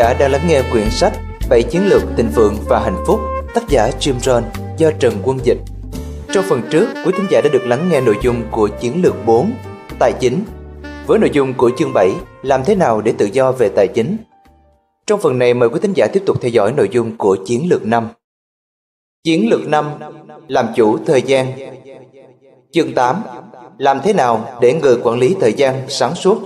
giả đang lắng nghe quyển sách Bảy chiến lược tình vượng và hạnh phúc tác giả Jim Rohn do Trần Quân Dịch. Trong phần trước, quý thính giả đã được lắng nghe nội dung của chiến lược 4 Tài chính với nội dung của chương 7 Làm thế nào để tự do về tài chính. Trong phần này mời quý thính giả tiếp tục theo dõi nội dung của chiến lược 5 Chiến lược 5 Làm chủ thời gian Chương 8 Làm thế nào để người quản lý thời gian sáng suốt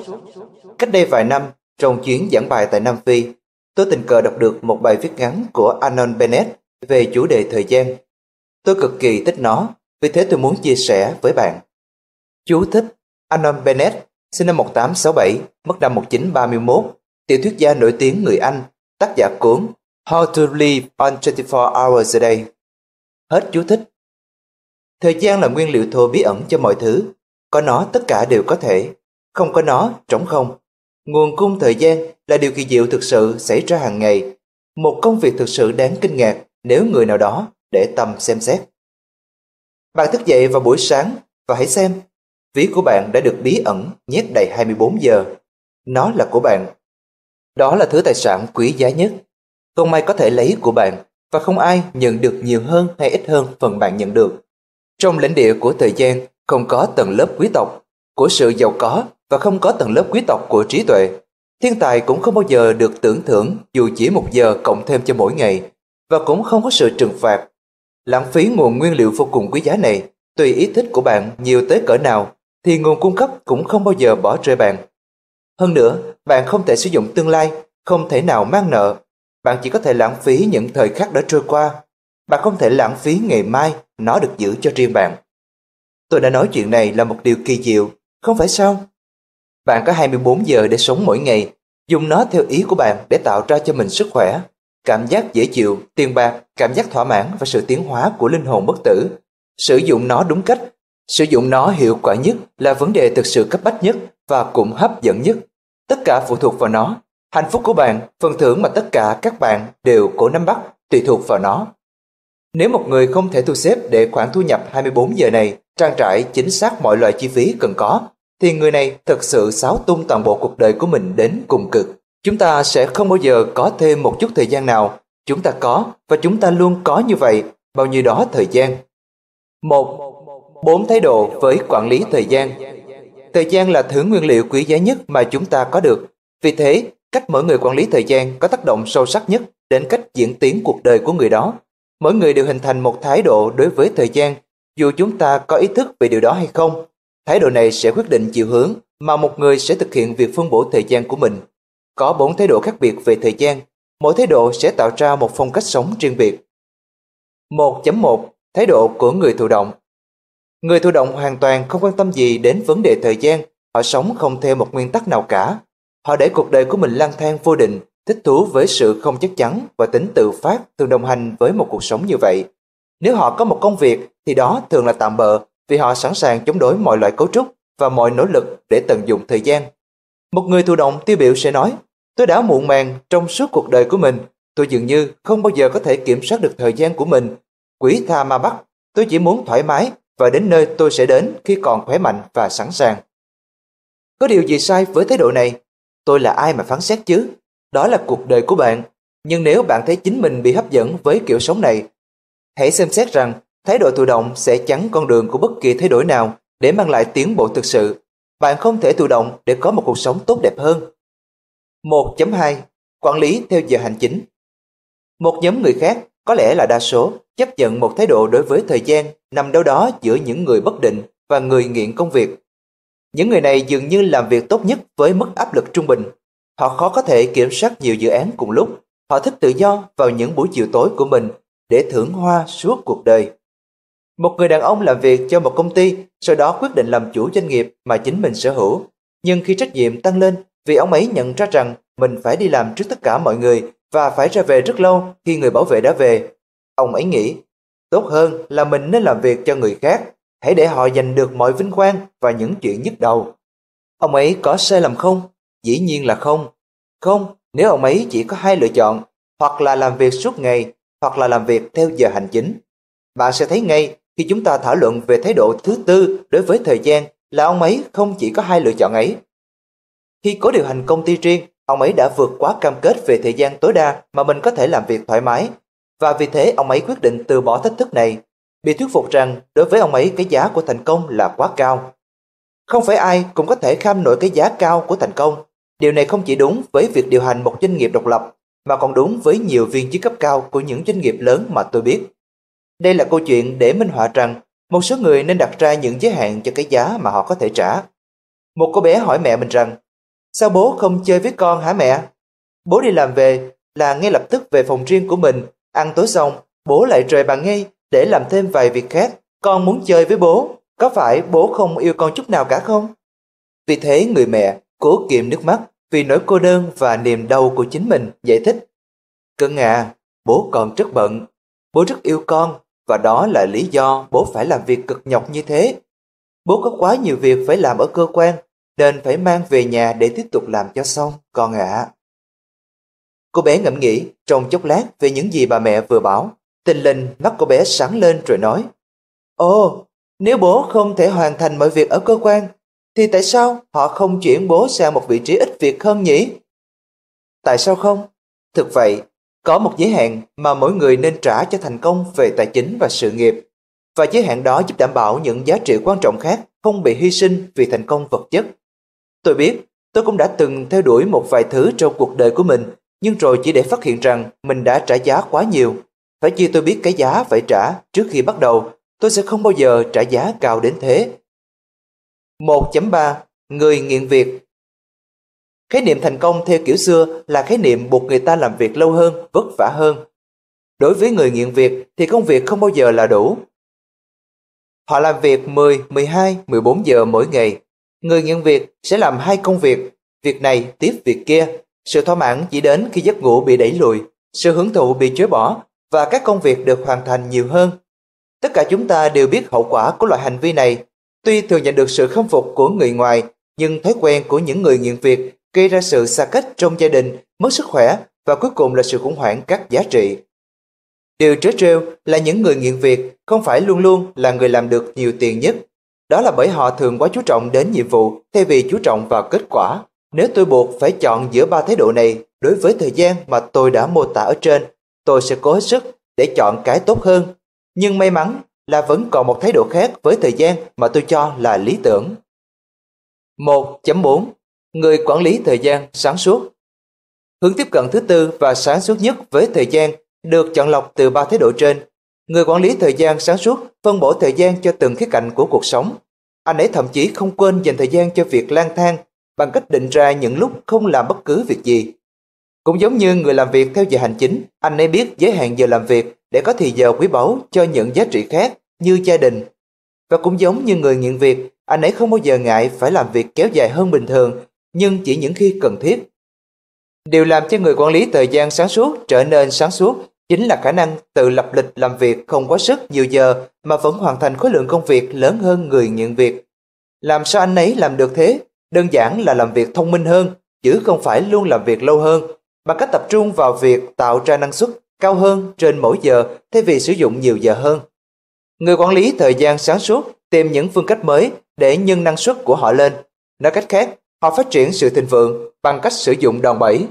Cách đây vài năm, trong chuyến giảng bài tại Nam Phi, tôi tình cờ đọc được một bài viết ngắn của Anon Bennett về chủ đề thời gian. Tôi cực kỳ thích nó, vì thế tôi muốn chia sẻ với bạn. Chú thích Anon Bennett, sinh năm 1867, mất năm 1931, tiểu thuyết gia nổi tiếng người Anh, tác giả cuốn How to Live on 24 Hours a Day. Hết chú thích. Thời gian là nguyên liệu thô bí ẩn cho mọi thứ. Có nó tất cả đều có thể, không có nó trống không. Nguồn cung thời gian là điều kỳ diệu thực sự xảy ra hàng ngày, một công việc thực sự đáng kinh ngạc nếu người nào đó để tâm xem xét. Bạn thức dậy vào buổi sáng và hãy xem, ví của bạn đã được bí ẩn nhét đầy 24 giờ. Nó là của bạn. Đó là thứ tài sản quý giá nhất. Không ai có thể lấy của bạn và không ai nhận được nhiều hơn hay ít hơn phần bạn nhận được. Trong lãnh địa của thời gian không có tầng lớp quý tộc, của sự giàu có và không có tầng lớp quý tộc của trí tuệ. Thiên tài cũng không bao giờ được tưởng thưởng dù chỉ một giờ cộng thêm cho mỗi ngày, và cũng không có sự trừng phạt. Lãng phí nguồn nguyên liệu vô cùng quý giá này, tùy ý thích của bạn nhiều tới cỡ nào, thì nguồn cung cấp cũng không bao giờ bỏ rơi bạn. Hơn nữa, bạn không thể sử dụng tương lai, không thể nào mang nợ. Bạn chỉ có thể lãng phí những thời khắc đã trôi qua. Bạn không thể lãng phí ngày mai, nó được giữ cho riêng bạn. Tôi đã nói chuyện này là một điều kỳ diệu, không phải sao? Bạn có 24 giờ để sống mỗi ngày, dùng nó theo ý của bạn để tạo ra cho mình sức khỏe, cảm giác dễ chịu, tiền bạc, cảm giác thỏa mãn và sự tiến hóa của linh hồn bất tử. Sử dụng nó đúng cách, sử dụng nó hiệu quả nhất là vấn đề thực sự cấp bách nhất và cũng hấp dẫn nhất. Tất cả phụ thuộc vào nó. Hạnh phúc của bạn, phần thưởng mà tất cả các bạn đều cố nắm bắt, tùy thuộc vào nó. Nếu một người không thể thu xếp để khoản thu nhập 24 giờ này trang trải chính xác mọi loại chi phí cần có thì người này thực sự xáo tung toàn bộ cuộc đời của mình đến cùng cực. Chúng ta sẽ không bao giờ có thêm một chút thời gian nào. Chúng ta có và chúng ta luôn có như vậy bao nhiêu đó thời gian. Một, Bốn thái độ với quản lý thời gian. Thời gian là thứ nguyên liệu quý giá nhất mà chúng ta có được. Vì thế, cách mỗi người quản lý thời gian có tác động sâu sắc nhất đến cách diễn tiến cuộc đời của người đó. Mỗi người đều hình thành một thái độ đối với thời gian, dù chúng ta có ý thức về điều đó hay không. Thái độ này sẽ quyết định chiều hướng mà một người sẽ thực hiện việc phân bổ thời gian của mình. Có bốn thái độ khác biệt về thời gian, mỗi thái độ sẽ tạo ra một phong cách sống riêng biệt. 1.1 Thái độ của người thụ động Người thụ động hoàn toàn không quan tâm gì đến vấn đề thời gian, họ sống không theo một nguyên tắc nào cả. Họ để cuộc đời của mình lang thang vô định, thích thú với sự không chắc chắn và tính tự phát thường đồng hành với một cuộc sống như vậy. Nếu họ có một công việc thì đó thường là tạm bợ vì họ sẵn sàng chống đối mọi loại cấu trúc và mọi nỗ lực để tận dụng thời gian. Một người thụ động tiêu biểu sẽ nói, tôi đã muộn màng trong suốt cuộc đời của mình, tôi dường như không bao giờ có thể kiểm soát được thời gian của mình. Quỷ tha ma bắt, tôi chỉ muốn thoải mái và đến nơi tôi sẽ đến khi còn khỏe mạnh và sẵn sàng. Có điều gì sai với thái độ này? Tôi là ai mà phán xét chứ? Đó là cuộc đời của bạn. Nhưng nếu bạn thấy chính mình bị hấp dẫn với kiểu sống này, hãy xem xét rằng Thái độ thụ động sẽ chắn con đường của bất kỳ thay đổi nào để mang lại tiến bộ thực sự. Bạn không thể thụ động để có một cuộc sống tốt đẹp hơn. 1.2 Quản lý theo giờ hành chính Một nhóm người khác, có lẽ là đa số, chấp nhận một thái độ đối với thời gian nằm đâu đó giữa những người bất định và người nghiện công việc. Những người này dường như làm việc tốt nhất với mức áp lực trung bình. Họ khó có thể kiểm soát nhiều dự án cùng lúc. Họ thích tự do vào những buổi chiều tối của mình để thưởng hoa suốt cuộc đời. Một người đàn ông làm việc cho một công ty, sau đó quyết định làm chủ doanh nghiệp mà chính mình sở hữu. Nhưng khi trách nhiệm tăng lên, vì ông ấy nhận ra rằng mình phải đi làm trước tất cả mọi người và phải ra về rất lâu khi người bảo vệ đã về. Ông ấy nghĩ, tốt hơn là mình nên làm việc cho người khác, hãy để họ giành được mọi vinh quang và những chuyện nhức đầu. Ông ấy có sai lầm không? Dĩ nhiên là không. Không, nếu ông ấy chỉ có hai lựa chọn, hoặc là làm việc suốt ngày, hoặc là làm việc theo giờ hành chính. Bạn sẽ thấy ngay khi chúng ta thảo luận về thái độ thứ tư đối với thời gian là ông ấy không chỉ có hai lựa chọn ấy. Khi có điều hành công ty riêng, ông ấy đã vượt quá cam kết về thời gian tối đa mà mình có thể làm việc thoải mái. Và vì thế ông ấy quyết định từ bỏ thách thức này, bị thuyết phục rằng đối với ông ấy cái giá của thành công là quá cao. Không phải ai cũng có thể kham nổi cái giá cao của thành công. Điều này không chỉ đúng với việc điều hành một doanh nghiệp độc lập, mà còn đúng với nhiều viên chức cấp cao của những doanh nghiệp lớn mà tôi biết. Đây là câu chuyện để minh họa rằng một số người nên đặt ra những giới hạn cho cái giá mà họ có thể trả. Một cô bé hỏi mẹ mình rằng, sao bố không chơi với con hả mẹ? Bố đi làm về là ngay lập tức về phòng riêng của mình, ăn tối xong, bố lại rời bàn ngay để làm thêm vài việc khác. Con muốn chơi với bố, có phải bố không yêu con chút nào cả không? Vì thế người mẹ cố kiềm nước mắt vì nỗi cô đơn và niềm đau của chính mình giải thích. Cưng à, bố còn rất bận, bố rất yêu con và đó là lý do bố phải làm việc cực nhọc như thế. Bố có quá nhiều việc phải làm ở cơ quan nên phải mang về nhà để tiếp tục làm cho xong, con ạ. Cô bé ngẫm nghĩ trong chốc lát về những gì bà mẹ vừa bảo. Tình linh mắt cô bé sáng lên rồi nói Ồ, nếu bố không thể hoàn thành mọi việc ở cơ quan thì tại sao họ không chuyển bố sang một vị trí ít việc hơn nhỉ? Tại sao không? Thực vậy, có một giới hạn mà mỗi người nên trả cho thành công về tài chính và sự nghiệp. Và giới hạn đó giúp đảm bảo những giá trị quan trọng khác không bị hy sinh vì thành công vật chất. Tôi biết, tôi cũng đã từng theo đuổi một vài thứ trong cuộc đời của mình, nhưng rồi chỉ để phát hiện rằng mình đã trả giá quá nhiều. Phải chi tôi biết cái giá phải trả trước khi bắt đầu, tôi sẽ không bao giờ trả giá cao đến thế. 1.3 Người nghiện việc Khái niệm thành công theo kiểu xưa là khái niệm buộc người ta làm việc lâu hơn, vất vả hơn. Đối với người nghiện việc thì công việc không bao giờ là đủ. Họ làm việc 10, 12, 14 giờ mỗi ngày. Người nghiện việc sẽ làm hai công việc, việc này tiếp việc kia. Sự thỏa mãn chỉ đến khi giấc ngủ bị đẩy lùi, sự hưởng thụ bị chối bỏ và các công việc được hoàn thành nhiều hơn. Tất cả chúng ta đều biết hậu quả của loại hành vi này. Tuy thường nhận được sự khâm phục của người ngoài, nhưng thói quen của những người nghiện việc gây ra sự xa cách trong gia đình, mất sức khỏe và cuối cùng là sự khủng hoảng các giá trị. Điều trớ trêu là những người nghiện việc không phải luôn luôn là người làm được nhiều tiền nhất. Đó là bởi họ thường quá chú trọng đến nhiệm vụ thay vì chú trọng vào kết quả. Nếu tôi buộc phải chọn giữa ba thái độ này đối với thời gian mà tôi đã mô tả ở trên, tôi sẽ cố hết sức để chọn cái tốt hơn. Nhưng may mắn là vẫn còn một thái độ khác với thời gian mà tôi cho là lý tưởng. 1.4 Người quản lý thời gian sáng suốt Hướng tiếp cận thứ tư và sáng suốt nhất với thời gian được chọn lọc từ ba thái độ trên. Người quản lý thời gian sáng suốt phân bổ thời gian cho từng khía cạnh của cuộc sống. Anh ấy thậm chí không quên dành thời gian cho việc lang thang bằng cách định ra những lúc không làm bất cứ việc gì. Cũng giống như người làm việc theo giờ hành chính, anh ấy biết giới hạn giờ làm việc để có thì giờ quý báu cho những giá trị khác như gia đình. Và cũng giống như người nghiện việc, anh ấy không bao giờ ngại phải làm việc kéo dài hơn bình thường nhưng chỉ những khi cần thiết. Điều làm cho người quản lý thời gian sáng suốt trở nên sáng suốt chính là khả năng tự lập lịch làm việc không quá sức nhiều giờ mà vẫn hoàn thành khối lượng công việc lớn hơn người nhận việc. Làm sao anh ấy làm được thế? Đơn giản là làm việc thông minh hơn, chứ không phải luôn làm việc lâu hơn, bằng cách tập trung vào việc tạo ra năng suất cao hơn trên mỗi giờ thay vì sử dụng nhiều giờ hơn. Người quản lý thời gian sáng suốt tìm những phương cách mới để nhân năng suất của họ lên. Nói cách khác, Họ phát triển sự thịnh vượng bằng cách sử dụng đòn bẩy.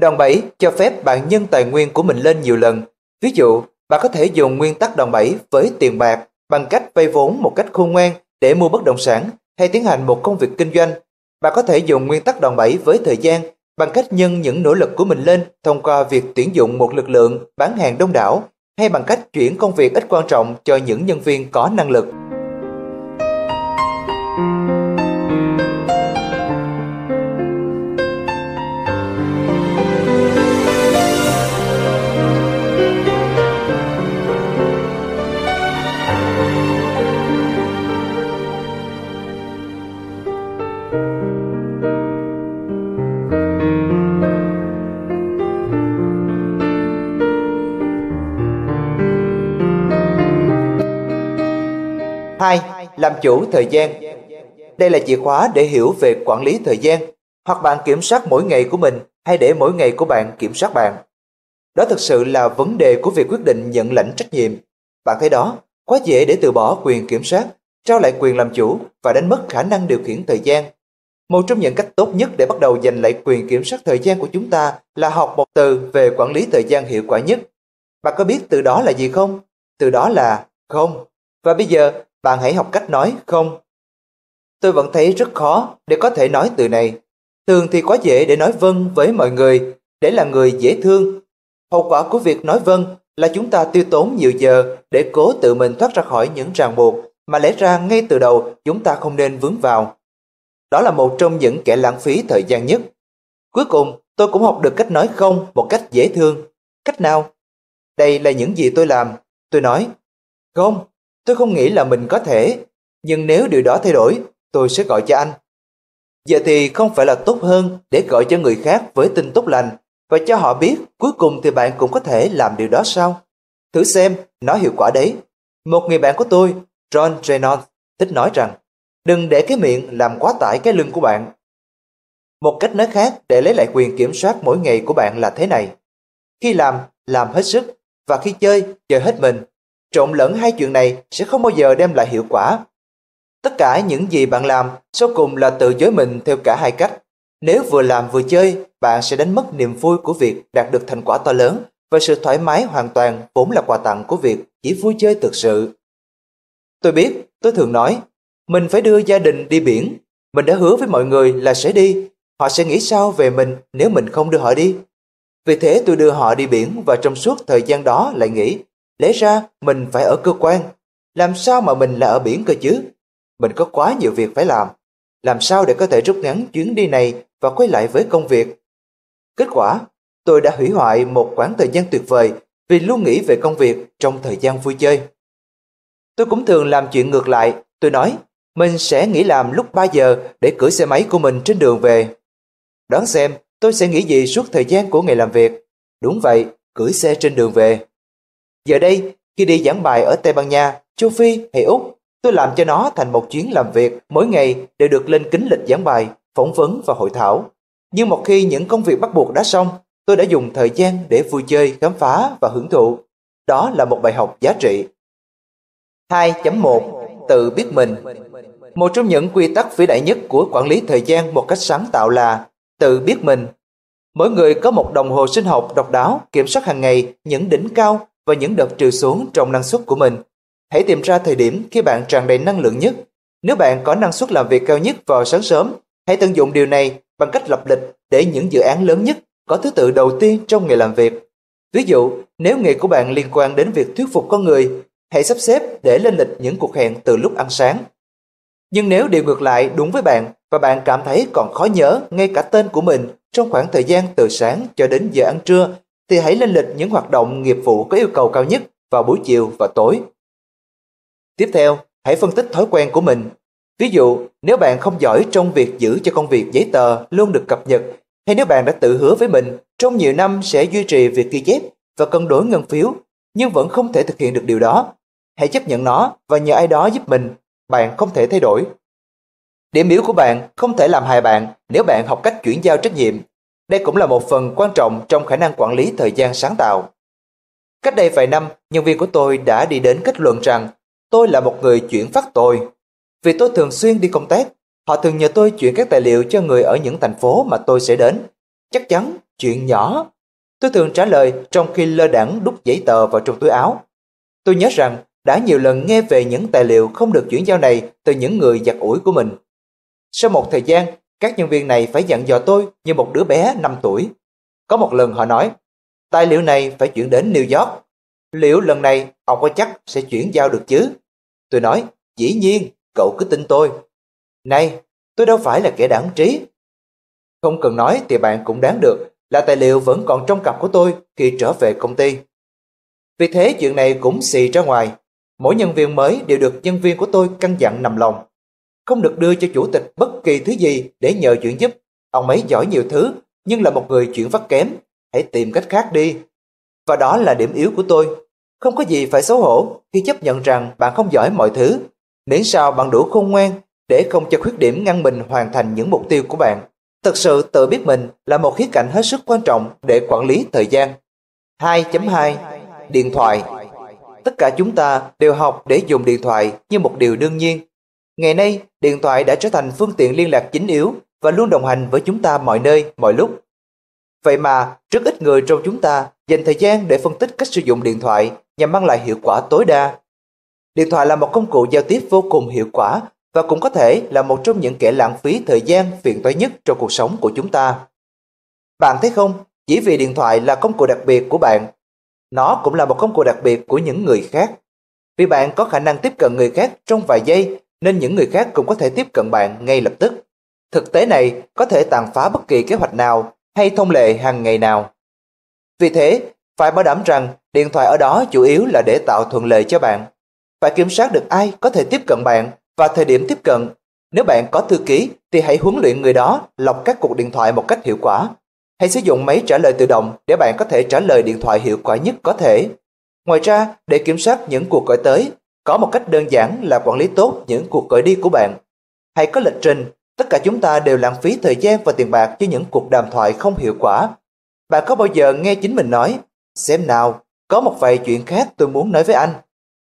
Đòn bẩy cho phép bạn nhân tài nguyên của mình lên nhiều lần. Ví dụ, bạn có thể dùng nguyên tắc đòn bẩy với tiền bạc bằng cách vay vốn một cách khôn ngoan để mua bất động sản hay tiến hành một công việc kinh doanh. Bạn có thể dùng nguyên tắc đòn bẩy với thời gian bằng cách nhân những nỗ lực của mình lên thông qua việc tuyển dụng một lực lượng bán hàng đông đảo hay bằng cách chuyển công việc ít quan trọng cho những nhân viên có năng lực. Làm chủ thời gian. Đây là chìa khóa để hiểu về quản lý thời gian, hoặc bạn kiểm soát mỗi ngày của mình hay để mỗi ngày của bạn kiểm soát bạn. Đó thực sự là vấn đề của việc quyết định nhận lãnh trách nhiệm. Bạn thấy đó, quá dễ để từ bỏ quyền kiểm soát, trao lại quyền làm chủ và đánh mất khả năng điều khiển thời gian. Một trong những cách tốt nhất để bắt đầu giành lại quyền kiểm soát thời gian của chúng ta là học một từ về quản lý thời gian hiệu quả nhất. Bạn có biết từ đó là gì không? Từ đó là không. Và bây giờ, bạn hãy học cách nói không. Tôi vẫn thấy rất khó để có thể nói từ này. Thường thì quá dễ để nói vâng với mọi người, để là người dễ thương. Hậu quả của việc nói vâng là chúng ta tiêu tốn nhiều giờ để cố tự mình thoát ra khỏi những ràng buộc mà lẽ ra ngay từ đầu chúng ta không nên vướng vào. Đó là một trong những kẻ lãng phí thời gian nhất. Cuối cùng, tôi cũng học được cách nói không một cách dễ thương. Cách nào? Đây là những gì tôi làm. Tôi nói, không, tôi không nghĩ là mình có thể, nhưng nếu điều đó thay đổi, tôi sẽ gọi cho anh. Giờ thì không phải là tốt hơn để gọi cho người khác với tin tốt lành và cho họ biết cuối cùng thì bạn cũng có thể làm điều đó sao? Thử xem, nó hiệu quả đấy. Một người bạn của tôi, John Reynolds, thích nói rằng đừng để cái miệng làm quá tải cái lưng của bạn. Một cách nói khác để lấy lại quyền kiểm soát mỗi ngày của bạn là thế này. Khi làm, làm hết sức và khi chơi, chơi hết mình. Trộn lẫn hai chuyện này sẽ không bao giờ đem lại hiệu quả. Tất cả những gì bạn làm sau cùng là tự dối mình theo cả hai cách. Nếu vừa làm vừa chơi, bạn sẽ đánh mất niềm vui của việc đạt được thành quả to lớn và sự thoải mái hoàn toàn vốn là quà tặng của việc chỉ vui chơi thực sự. Tôi biết, tôi thường nói, mình phải đưa gia đình đi biển. Mình đã hứa với mọi người là sẽ đi. Họ sẽ nghĩ sao về mình nếu mình không đưa họ đi? Vì thế tôi đưa họ đi biển và trong suốt thời gian đó lại nghĩ, lẽ ra mình phải ở cơ quan. Làm sao mà mình là ở biển cơ chứ? Mình có quá nhiều việc phải làm. Làm sao để có thể rút ngắn chuyến đi này và quay lại với công việc? Kết quả, tôi đã hủy hoại một khoảng thời gian tuyệt vời vì luôn nghĩ về công việc trong thời gian vui chơi. Tôi cũng thường làm chuyện ngược lại, tôi nói, mình sẽ nghỉ làm lúc 3 giờ để cưỡi xe máy của mình trên đường về. Đoán xem, tôi sẽ nghĩ gì suốt thời gian của ngày làm việc? Đúng vậy, cưỡi xe trên đường về. Giờ đây, khi đi giảng bài ở Tây Ban Nha, Châu Phi hay Úc, tôi làm cho nó thành một chuyến làm việc mỗi ngày đều được lên kính lịch giảng bài, phỏng vấn và hội thảo. Nhưng một khi những công việc bắt buộc đã xong, tôi đã dùng thời gian để vui chơi, khám phá và hưởng thụ. Đó là một bài học giá trị. 2.1 Tự biết mình Một trong những quy tắc vĩ đại nhất của quản lý thời gian một cách sáng tạo là tự biết mình. Mỗi người có một đồng hồ sinh học độc đáo kiểm soát hàng ngày những đỉnh cao và những đợt trừ xuống trong năng suất của mình. Hãy tìm ra thời điểm khi bạn tràn đầy năng lượng nhất. Nếu bạn có năng suất làm việc cao nhất vào sáng sớm, hãy tận dụng điều này bằng cách lập lịch để những dự án lớn nhất có thứ tự đầu tiên trong ngày làm việc. Ví dụ, nếu nghề của bạn liên quan đến việc thuyết phục con người, hãy sắp xếp để lên lịch những cuộc hẹn từ lúc ăn sáng. Nhưng nếu điều ngược lại đúng với bạn và bạn cảm thấy còn khó nhớ ngay cả tên của mình trong khoảng thời gian từ sáng cho đến giờ ăn trưa, thì hãy lên lịch những hoạt động nghiệp vụ có yêu cầu cao nhất vào buổi chiều và tối. Tiếp theo, hãy phân tích thói quen của mình. Ví dụ, nếu bạn không giỏi trong việc giữ cho công việc giấy tờ luôn được cập nhật, hay nếu bạn đã tự hứa với mình trong nhiều năm sẽ duy trì việc ghi chép và cân đối ngân phiếu, nhưng vẫn không thể thực hiện được điều đó, hãy chấp nhận nó và nhờ ai đó giúp mình, bạn không thể thay đổi. Điểm yếu của bạn không thể làm hại bạn nếu bạn học cách chuyển giao trách nhiệm. Đây cũng là một phần quan trọng trong khả năng quản lý thời gian sáng tạo. Cách đây vài năm, nhân viên của tôi đã đi đến kết luận rằng tôi là một người chuyển phát tồi. Vì tôi thường xuyên đi công tác, họ thường nhờ tôi chuyển các tài liệu cho người ở những thành phố mà tôi sẽ đến. Chắc chắn, chuyện nhỏ. Tôi thường trả lời trong khi lơ đẳng đút giấy tờ vào trong túi áo. Tôi nhớ rằng đã nhiều lần nghe về những tài liệu không được chuyển giao này từ những người giặt ủi của mình. Sau một thời gian, các nhân viên này phải dặn dò tôi như một đứa bé 5 tuổi. Có một lần họ nói, tài liệu này phải chuyển đến New York. Liệu lần này ông có chắc sẽ chuyển giao được chứ? Tôi nói, dĩ nhiên, cậu cứ tin tôi. Này, tôi đâu phải là kẻ đáng trí. Không cần nói thì bạn cũng đáng được là tài liệu vẫn còn trong cặp của tôi khi trở về công ty. Vì thế chuyện này cũng xì ra ngoài. Mỗi nhân viên mới đều được nhân viên của tôi căn dặn nằm lòng không được đưa cho chủ tịch bất kỳ thứ gì để nhờ chuyện giúp. Ông ấy giỏi nhiều thứ, nhưng là một người chuyển phát kém. Hãy tìm cách khác đi. Và đó là điểm yếu của tôi. Không có gì phải xấu hổ khi chấp nhận rằng bạn không giỏi mọi thứ. Miễn sao bạn đủ khôn ngoan để không cho khuyết điểm ngăn mình hoàn thành những mục tiêu của bạn. Thực sự tự biết mình là một khía cạnh hết sức quan trọng để quản lý thời gian. 2.2 Điện thoại Tất cả chúng ta đều học để dùng điện thoại như một điều đương nhiên Ngày nay, điện thoại đã trở thành phương tiện liên lạc chính yếu và luôn đồng hành với chúng ta mọi nơi, mọi lúc. Vậy mà, rất ít người trong chúng ta dành thời gian để phân tích cách sử dụng điện thoại nhằm mang lại hiệu quả tối đa. Điện thoại là một công cụ giao tiếp vô cùng hiệu quả và cũng có thể là một trong những kẻ lãng phí thời gian phiền toái nhất trong cuộc sống của chúng ta. Bạn thấy không, chỉ vì điện thoại là công cụ đặc biệt của bạn, nó cũng là một công cụ đặc biệt của những người khác. Vì bạn có khả năng tiếp cận người khác trong vài giây nên những người khác cũng có thể tiếp cận bạn ngay lập tức. Thực tế này có thể tàn phá bất kỳ kế hoạch nào hay thông lệ hàng ngày nào. Vì thế, phải bảo đảm rằng điện thoại ở đó chủ yếu là để tạo thuận lợi cho bạn. Phải kiểm soát được ai có thể tiếp cận bạn và thời điểm tiếp cận. Nếu bạn có thư ký thì hãy huấn luyện người đó lọc các cuộc điện thoại một cách hiệu quả. Hãy sử dụng máy trả lời tự động để bạn có thể trả lời điện thoại hiệu quả nhất có thể. Ngoài ra, để kiểm soát những cuộc gọi tới, có một cách đơn giản là quản lý tốt những cuộc gọi đi của bạn. Hãy có lịch trình, tất cả chúng ta đều lãng phí thời gian và tiền bạc cho những cuộc đàm thoại không hiệu quả. Bạn có bao giờ nghe chính mình nói, xem nào, có một vài chuyện khác tôi muốn nói với anh.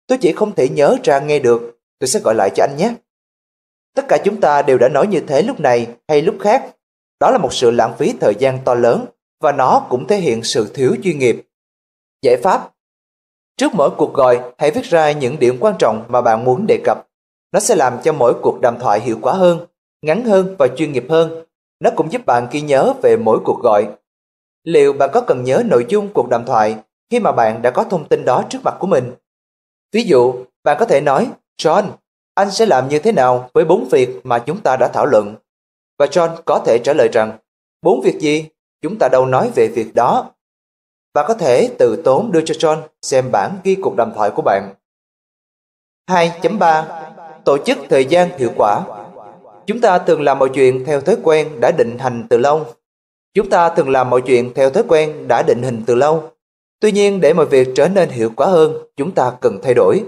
Tôi chỉ không thể nhớ ra nghe được, tôi sẽ gọi lại cho anh nhé. Tất cả chúng ta đều đã nói như thế lúc này hay lúc khác. Đó là một sự lãng phí thời gian to lớn và nó cũng thể hiện sự thiếu chuyên nghiệp. Giải pháp Trước mỗi cuộc gọi, hãy viết ra những điểm quan trọng mà bạn muốn đề cập. Nó sẽ làm cho mỗi cuộc đàm thoại hiệu quả hơn, ngắn hơn và chuyên nghiệp hơn. Nó cũng giúp bạn ghi nhớ về mỗi cuộc gọi. Liệu bạn có cần nhớ nội dung cuộc đàm thoại khi mà bạn đã có thông tin đó trước mặt của mình? Ví dụ, bạn có thể nói, John, anh sẽ làm như thế nào với bốn việc mà chúng ta đã thảo luận? Và John có thể trả lời rằng, bốn việc gì? Chúng ta đâu nói về việc đó. Bạn có thể từ tốn đưa cho John xem bản ghi cuộc đàm thoại của bạn. 2.3 Tổ chức thời gian hiệu quả Chúng ta thường làm mọi chuyện theo thói quen đã định hành từ lâu. Chúng ta thường làm mọi chuyện theo thói quen đã định hình từ lâu. Tuy nhiên để mọi việc trở nên hiệu quả hơn, chúng ta cần thay đổi.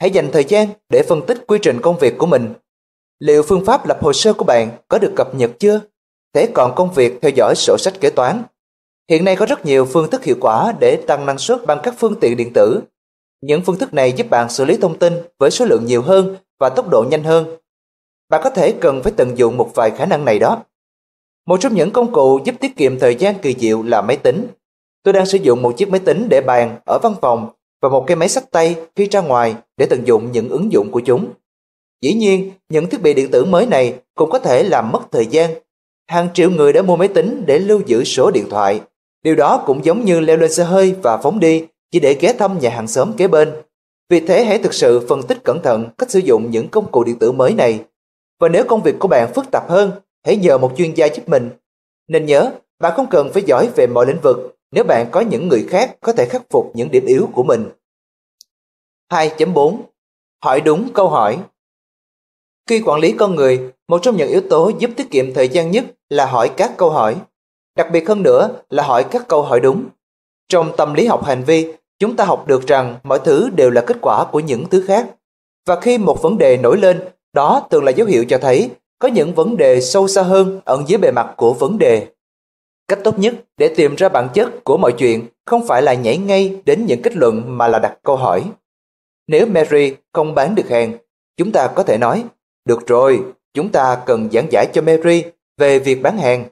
Hãy dành thời gian để phân tích quy trình công việc của mình. Liệu phương pháp lập hồ sơ của bạn có được cập nhật chưa? Thế còn công việc theo dõi sổ sách kế toán. Hiện nay có rất nhiều phương thức hiệu quả để tăng năng suất bằng các phương tiện điện tử. Những phương thức này giúp bạn xử lý thông tin với số lượng nhiều hơn và tốc độ nhanh hơn. Bạn có thể cần phải tận dụng một vài khả năng này đó. Một trong những công cụ giúp tiết kiệm thời gian kỳ diệu là máy tính. Tôi đang sử dụng một chiếc máy tính để bàn ở văn phòng và một cái máy sách tay khi ra ngoài để tận dụng những ứng dụng của chúng. Dĩ nhiên, những thiết bị điện tử mới này cũng có thể làm mất thời gian. Hàng triệu người đã mua máy tính để lưu giữ số điện thoại. Điều đó cũng giống như leo lên xe hơi và phóng đi chỉ để ghé thăm nhà hàng xóm kế bên. Vì thế hãy thực sự phân tích cẩn thận cách sử dụng những công cụ điện tử mới này. Và nếu công việc của bạn phức tạp hơn, hãy nhờ một chuyên gia giúp mình. Nên nhớ, bạn không cần phải giỏi về mọi lĩnh vực nếu bạn có những người khác có thể khắc phục những điểm yếu của mình. 2.4 Hỏi đúng câu hỏi Khi quản lý con người, một trong những yếu tố giúp tiết kiệm thời gian nhất là hỏi các câu hỏi. Đặc biệt hơn nữa là hỏi các câu hỏi đúng. Trong tâm lý học hành vi, chúng ta học được rằng mọi thứ đều là kết quả của những thứ khác. Và khi một vấn đề nổi lên, đó thường là dấu hiệu cho thấy có những vấn đề sâu xa hơn ẩn dưới bề mặt của vấn đề. Cách tốt nhất để tìm ra bản chất của mọi chuyện không phải là nhảy ngay đến những kết luận mà là đặt câu hỏi. Nếu Mary không bán được hàng, chúng ta có thể nói, được rồi, chúng ta cần giảng giải cho Mary về việc bán hàng.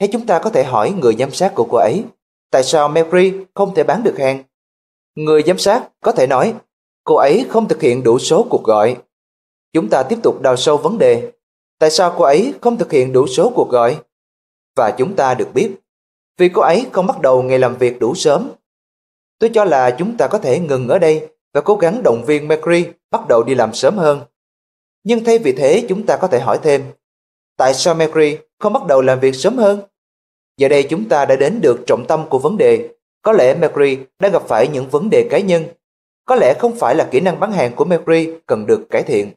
Hay chúng ta có thể hỏi người giám sát của cô ấy, tại sao Mary không thể bán được hàng? Người giám sát có thể nói, cô ấy không thực hiện đủ số cuộc gọi. Chúng ta tiếp tục đào sâu vấn đề, tại sao cô ấy không thực hiện đủ số cuộc gọi? Và chúng ta được biết, vì cô ấy không bắt đầu ngày làm việc đủ sớm. Tôi cho là chúng ta có thể ngừng ở đây và cố gắng động viên Mary bắt đầu đi làm sớm hơn. Nhưng thay vì thế chúng ta có thể hỏi thêm, tại sao Mercury không bắt đầu làm việc sớm hơn? Giờ đây chúng ta đã đến được trọng tâm của vấn đề. Có lẽ Mercury đang gặp phải những vấn đề cá nhân. Có lẽ không phải là kỹ năng bán hàng của Mercury cần được cải thiện.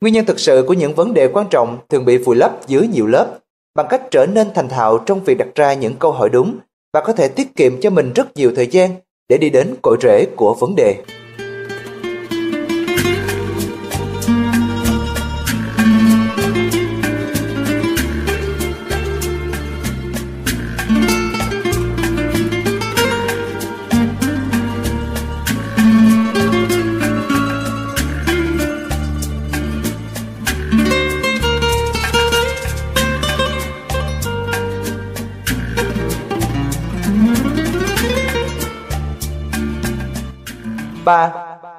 Nguyên nhân thực sự của những vấn đề quan trọng thường bị vùi lấp dưới nhiều lớp. Bằng cách trở nên thành thạo trong việc đặt ra những câu hỏi đúng, và có thể tiết kiệm cho mình rất nhiều thời gian để đi đến cội rễ của vấn đề.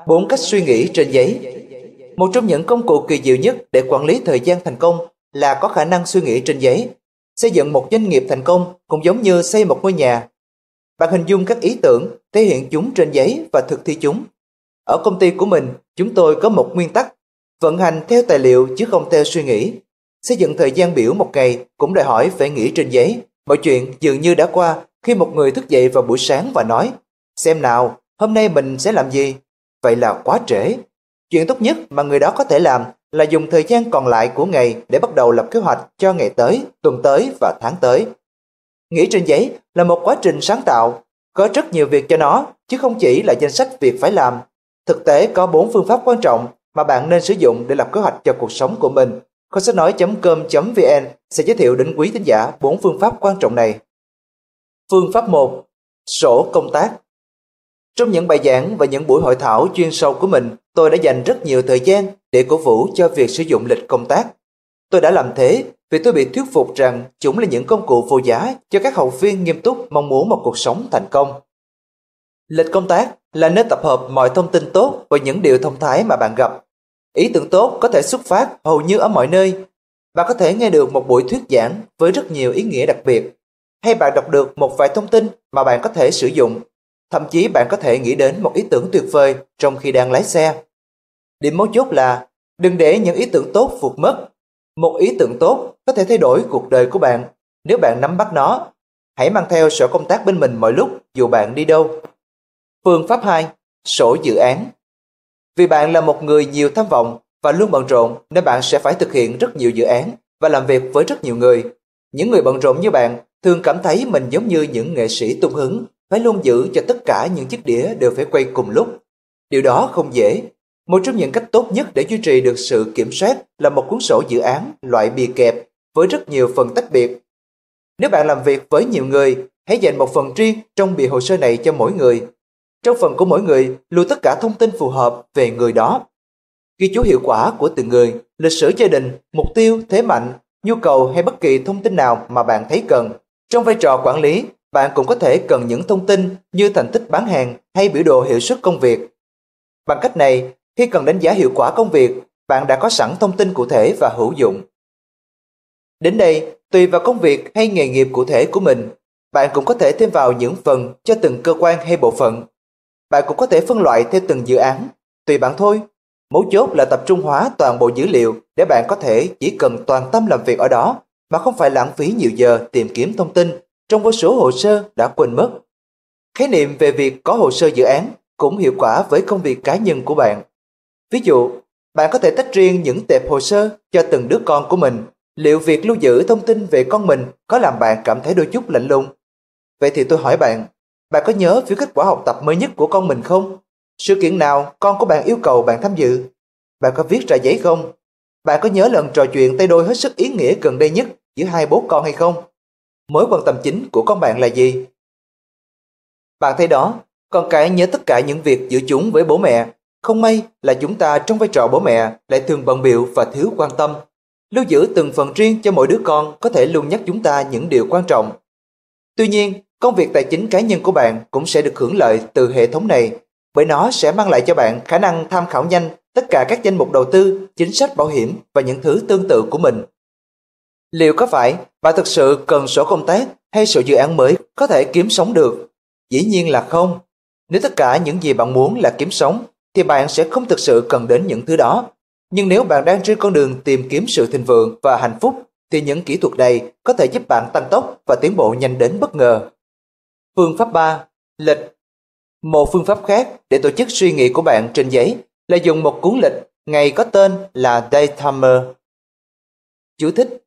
Bốn cách suy nghĩ trên giấy Một trong những công cụ kỳ diệu nhất để quản lý thời gian thành công là có khả năng suy nghĩ trên giấy. Xây dựng một doanh nghiệp thành công cũng giống như xây một ngôi nhà. Bạn hình dung các ý tưởng, thể hiện chúng trên giấy và thực thi chúng. Ở công ty của mình, chúng tôi có một nguyên tắc, vận hành theo tài liệu chứ không theo suy nghĩ. Xây dựng thời gian biểu một ngày cũng đòi hỏi phải nghĩ trên giấy. Mọi chuyện dường như đã qua khi một người thức dậy vào buổi sáng và nói Xem nào, hôm nay mình sẽ làm gì? Vậy là quá trễ. Chuyện tốt nhất mà người đó có thể làm là dùng thời gian còn lại của ngày để bắt đầu lập kế hoạch cho ngày tới, tuần tới và tháng tới. Nghĩ trên giấy là một quá trình sáng tạo, có rất nhiều việc cho nó, chứ không chỉ là danh sách việc phải làm. Thực tế có 4 phương pháp quan trọng mà bạn nên sử dụng để lập kế hoạch cho cuộc sống của mình. Kho sách nói.com.vn sẽ giới thiệu đến quý thính giả 4 phương pháp quan trọng này. Phương pháp 1. Sổ công tác trong những bài giảng và những buổi hội thảo chuyên sâu của mình, tôi đã dành rất nhiều thời gian để cổ vũ cho việc sử dụng lịch công tác. Tôi đã làm thế vì tôi bị thuyết phục rằng chúng là những công cụ vô giá cho các học viên nghiêm túc mong muốn một cuộc sống thành công. Lịch công tác là nơi tập hợp mọi thông tin tốt và những điều thông thái mà bạn gặp. Ý tưởng tốt có thể xuất phát hầu như ở mọi nơi. Bạn có thể nghe được một buổi thuyết giảng với rất nhiều ý nghĩa đặc biệt hay bạn đọc được một vài thông tin mà bạn có thể sử dụng. Thậm chí bạn có thể nghĩ đến một ý tưởng tuyệt vời trong khi đang lái xe. Điểm mấu chốt là đừng để những ý tưởng tốt vụt mất. Một ý tưởng tốt có thể thay đổi cuộc đời của bạn nếu bạn nắm bắt nó. Hãy mang theo sổ công tác bên mình mọi lúc dù bạn đi đâu. Phương pháp 2. Sổ dự án Vì bạn là một người nhiều tham vọng và luôn bận rộn nên bạn sẽ phải thực hiện rất nhiều dự án và làm việc với rất nhiều người. Những người bận rộn như bạn thường cảm thấy mình giống như những nghệ sĩ tung hứng, phải luôn giữ cho tất cả những chiếc đĩa đều phải quay cùng lúc. Điều đó không dễ. Một trong những cách tốt nhất để duy trì được sự kiểm soát là một cuốn sổ dự án loại bìa kẹp với rất nhiều phần tách biệt. Nếu bạn làm việc với nhiều người, hãy dành một phần riêng trong bìa hồ sơ này cho mỗi người. Trong phần của mỗi người lưu tất cả thông tin phù hợp về người đó. Ghi chú hiệu quả của từng người, lịch sử gia đình, mục tiêu, thế mạnh, nhu cầu hay bất kỳ thông tin nào mà bạn thấy cần trong vai trò quản lý, bạn cũng có thể cần những thông tin như thành tích bán hàng hay biểu đồ hiệu suất công việc. Bằng cách này, khi cần đánh giá hiệu quả công việc, bạn đã có sẵn thông tin cụ thể và hữu dụng. Đến đây, tùy vào công việc hay nghề nghiệp cụ thể của mình, bạn cũng có thể thêm vào những phần cho từng cơ quan hay bộ phận. Bạn cũng có thể phân loại theo từng dự án, tùy bạn thôi. Mấu chốt là tập trung hóa toàn bộ dữ liệu để bạn có thể chỉ cần toàn tâm làm việc ở đó mà không phải lãng phí nhiều giờ tìm kiếm thông tin trong vô số hồ sơ đã quên mất. Khái niệm về việc có hồ sơ dự án cũng hiệu quả với công việc cá nhân của bạn. Ví dụ, bạn có thể tách riêng những tệp hồ sơ cho từng đứa con của mình. Liệu việc lưu giữ thông tin về con mình có làm bạn cảm thấy đôi chút lạnh lùng? Vậy thì tôi hỏi bạn, bạn có nhớ phiếu kết quả học tập mới nhất của con mình không? Sự kiện nào con của bạn yêu cầu bạn tham dự? Bạn có viết ra giấy không? Bạn có nhớ lần trò chuyện tay đôi hết sức ý nghĩa gần đây nhất giữa hai bố con hay không? Mối quan tâm chính của con bạn là gì? Bạn thấy đó, con cái nhớ tất cả những việc giữa chúng với bố mẹ. Không may là chúng ta trong vai trò bố mẹ lại thường bận biệu và thiếu quan tâm. Lưu giữ từng phần riêng cho mỗi đứa con có thể luôn nhắc chúng ta những điều quan trọng. Tuy nhiên, công việc tài chính cá nhân của bạn cũng sẽ được hưởng lợi từ hệ thống này bởi nó sẽ mang lại cho bạn khả năng tham khảo nhanh tất cả các danh mục đầu tư, chính sách bảo hiểm và những thứ tương tự của mình. Liệu có phải bạn thực sự cần sổ công tác hay sổ dự án mới có thể kiếm sống được? Dĩ nhiên là không. Nếu tất cả những gì bạn muốn là kiếm sống, thì bạn sẽ không thực sự cần đến những thứ đó. Nhưng nếu bạn đang trên con đường tìm kiếm sự thịnh vượng và hạnh phúc, thì những kỹ thuật này có thể giúp bạn tăng tốc và tiến bộ nhanh đến bất ngờ. Phương pháp 3. Lịch Một phương pháp khác để tổ chức suy nghĩ của bạn trên giấy là dùng một cuốn lịch ngày có tên là Daytimer. Chú thích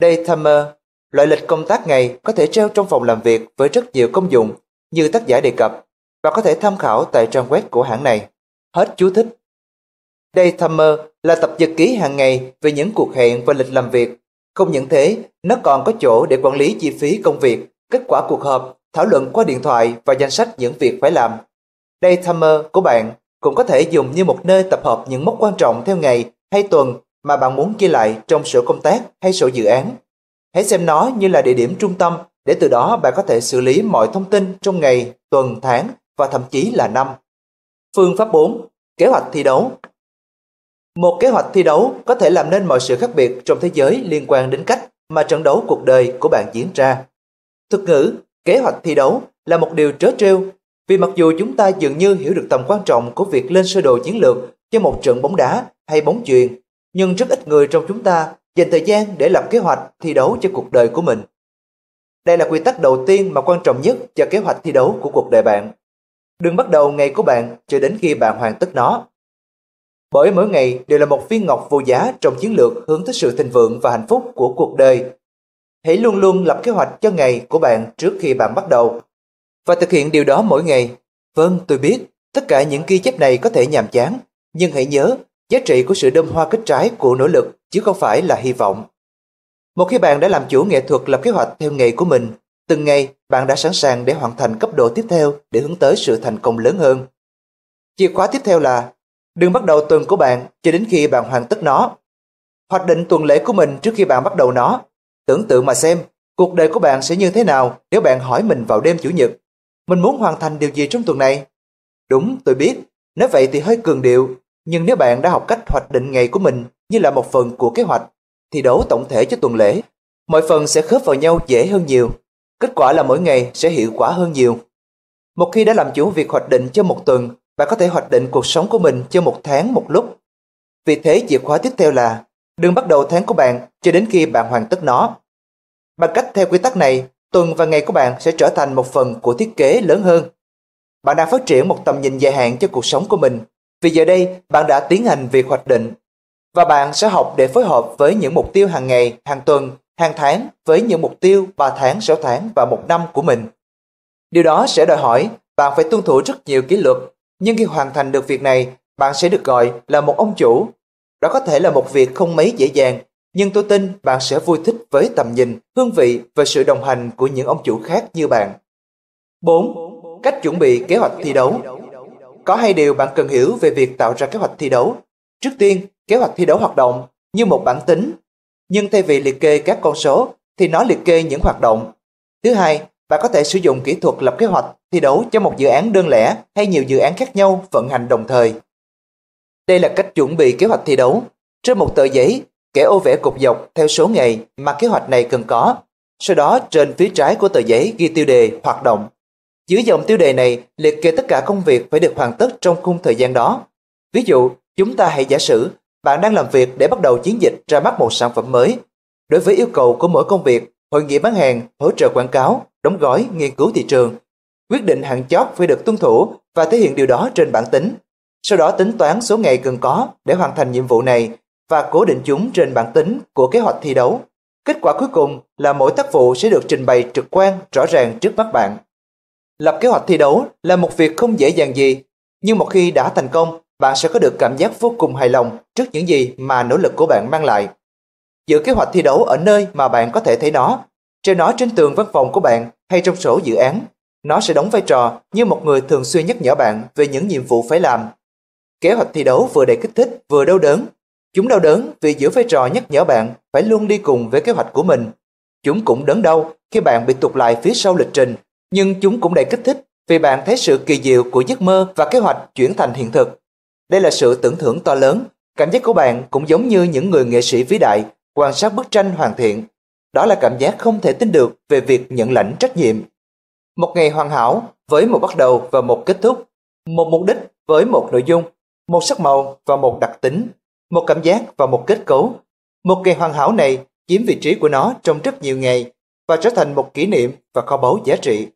Daytimer, loại lịch công tác ngày có thể treo trong phòng làm việc với rất nhiều công dụng như tác giả đề cập và có thể tham khảo tại trang web của hãng này. Hết chú thích. Daytimer là tập nhật ký hàng ngày về những cuộc hẹn và lịch làm việc. Không những thế, nó còn có chỗ để quản lý chi phí công việc, kết quả cuộc họp, thảo luận qua điện thoại và danh sách những việc phải làm. Daytimer của bạn cũng có thể dùng như một nơi tập hợp những mốc quan trọng theo ngày hay tuần mà bạn muốn ghi lại trong sổ công tác hay sổ dự án. Hãy xem nó như là địa điểm trung tâm để từ đó bạn có thể xử lý mọi thông tin trong ngày, tuần, tháng và thậm chí là năm. Phương pháp 4. Kế hoạch thi đấu Một kế hoạch thi đấu có thể làm nên mọi sự khác biệt trong thế giới liên quan đến cách mà trận đấu cuộc đời của bạn diễn ra. Thực ngữ, kế hoạch thi đấu là một điều trớ trêu vì mặc dù chúng ta dường như hiểu được tầm quan trọng của việc lên sơ đồ chiến lược cho một trận bóng đá hay bóng chuyền, nhưng rất ít người trong chúng ta dành thời gian để lập kế hoạch thi đấu cho cuộc đời của mình. Đây là quy tắc đầu tiên mà quan trọng nhất cho kế hoạch thi đấu của cuộc đời bạn. Đừng bắt đầu ngày của bạn cho đến khi bạn hoàn tất nó. Bởi mỗi ngày đều là một viên ngọc vô giá trong chiến lược hướng tới sự thịnh vượng và hạnh phúc của cuộc đời. Hãy luôn luôn lập kế hoạch cho ngày của bạn trước khi bạn bắt đầu và thực hiện điều đó mỗi ngày. Vâng, tôi biết, tất cả những ghi chép này có thể nhàm chán, nhưng hãy nhớ, giá trị của sự đơm hoa kết trái của nỗ lực chứ không phải là hy vọng. Một khi bạn đã làm chủ nghệ thuật lập kế hoạch theo nghề của mình, từng ngày bạn đã sẵn sàng để hoàn thành cấp độ tiếp theo để hướng tới sự thành công lớn hơn. Chìa khóa tiếp theo là đừng bắt đầu tuần của bạn cho đến khi bạn hoàn tất nó. Hoạch định tuần lễ của mình trước khi bạn bắt đầu nó. Tưởng tượng mà xem, cuộc đời của bạn sẽ như thế nào nếu bạn hỏi mình vào đêm Chủ nhật. Mình muốn hoàn thành điều gì trong tuần này? Đúng, tôi biết, nói vậy thì hơi cường điệu, nhưng nếu bạn đã học cách hoạch định ngày của mình như là một phần của kế hoạch, thi đấu tổng thể cho tuần lễ, mọi phần sẽ khớp vào nhau dễ hơn nhiều. Kết quả là mỗi ngày sẽ hiệu quả hơn nhiều. Một khi đã làm chủ việc hoạch định cho một tuần, bạn có thể hoạch định cuộc sống của mình cho một tháng một lúc. Vì thế chìa khóa tiếp theo là đừng bắt đầu tháng của bạn cho đến khi bạn hoàn tất nó. Bằng cách theo quy tắc này, tuần và ngày của bạn sẽ trở thành một phần của thiết kế lớn hơn. Bạn đang phát triển một tầm nhìn dài hạn cho cuộc sống của mình. Vì giờ đây, bạn đã tiến hành việc hoạch định và bạn sẽ học để phối hợp với những mục tiêu hàng ngày, hàng tuần, hàng tháng với những mục tiêu 3 tháng, 6 tháng và một năm của mình. Điều đó sẽ đòi hỏi bạn phải tuân thủ rất nhiều kỷ luật, nhưng khi hoàn thành được việc này, bạn sẽ được gọi là một ông chủ. Đó có thể là một việc không mấy dễ dàng, nhưng tôi tin bạn sẽ vui thích với tầm nhìn, hương vị và sự đồng hành của những ông chủ khác như bạn. 4. Cách chuẩn bị kế hoạch thi đấu có hai điều bạn cần hiểu về việc tạo ra kế hoạch thi đấu. Trước tiên, kế hoạch thi đấu hoạt động như một bản tính, nhưng thay vì liệt kê các con số thì nó liệt kê những hoạt động. Thứ hai, bạn có thể sử dụng kỹ thuật lập kế hoạch thi đấu cho một dự án đơn lẻ hay nhiều dự án khác nhau vận hành đồng thời. Đây là cách chuẩn bị kế hoạch thi đấu. Trên một tờ giấy, kẻ ô vẽ cục dọc theo số ngày mà kế hoạch này cần có. Sau đó trên phía trái của tờ giấy ghi tiêu đề hoạt động. Dưới dòng tiêu đề này liệt kê tất cả công việc phải được hoàn tất trong khung thời gian đó. Ví dụ, chúng ta hãy giả sử bạn đang làm việc để bắt đầu chiến dịch ra mắt một sản phẩm mới. Đối với yêu cầu của mỗi công việc, hội nghị bán hàng, hỗ trợ quảng cáo, đóng gói, nghiên cứu thị trường, quyết định hạn chót phải được tuân thủ và thể hiện điều đó trên bản tính. Sau đó tính toán số ngày cần có để hoàn thành nhiệm vụ này và cố định chúng trên bản tính của kế hoạch thi đấu. Kết quả cuối cùng là mỗi tác vụ sẽ được trình bày trực quan rõ ràng trước mắt bạn. Lập kế hoạch thi đấu là một việc không dễ dàng gì, nhưng một khi đã thành công, bạn sẽ có được cảm giác vô cùng hài lòng trước những gì mà nỗ lực của bạn mang lại. Giữ kế hoạch thi đấu ở nơi mà bạn có thể thấy nó, treo nó trên tường văn phòng của bạn hay trong sổ dự án. Nó sẽ đóng vai trò như một người thường xuyên nhắc nhở bạn về những nhiệm vụ phải làm. Kế hoạch thi đấu vừa đầy kích thích vừa đau đớn. Chúng đau đớn vì giữ vai trò nhắc nhở bạn phải luôn đi cùng với kế hoạch của mình. Chúng cũng đớn đau khi bạn bị tụt lại phía sau lịch trình, nhưng chúng cũng đầy kích thích vì bạn thấy sự kỳ diệu của giấc mơ và kế hoạch chuyển thành hiện thực. Đây là sự tưởng thưởng to lớn, cảm giác của bạn cũng giống như những người nghệ sĩ vĩ đại quan sát bức tranh hoàn thiện. Đó là cảm giác không thể tin được về việc nhận lãnh trách nhiệm. Một ngày hoàn hảo với một bắt đầu và một kết thúc, một mục đích với một nội dung, một sắc màu và một đặc tính, một cảm giác và một kết cấu. Một ngày hoàn hảo này chiếm vị trí của nó trong rất nhiều ngày và trở thành một kỷ niệm và kho báu giá trị.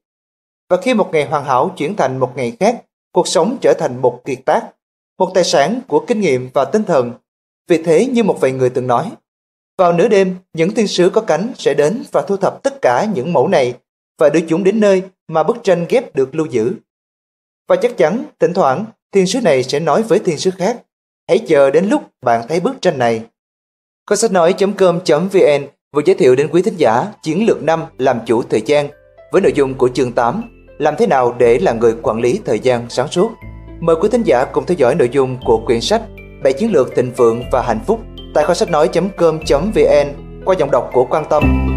Và khi một ngày hoàn hảo chuyển thành một ngày khác, cuộc sống trở thành một kiệt tác một tài sản của kinh nghiệm và tinh thần. Vì thế như một vài người từng nói, vào nửa đêm, những thiên sứ có cánh sẽ đến và thu thập tất cả những mẫu này và đưa chúng đến nơi mà bức tranh ghép được lưu giữ. Và chắc chắn, thỉnh thoảng, thiên sứ này sẽ nói với thiên sứ khác, hãy chờ đến lúc bạn thấy bức tranh này. Có sách nói.com.vn vừa giới thiệu đến quý thính giả chiến lược năm làm chủ thời gian với nội dung của chương 8 làm thế nào để là người quản lý thời gian sáng suốt. Mời quý thính giả cùng theo dõi nội dung của quyển sách Bảy chiến lược thịnh vượng và hạnh phúc tại kho sách nói.com.vn qua giọng đọc của Quan Tâm.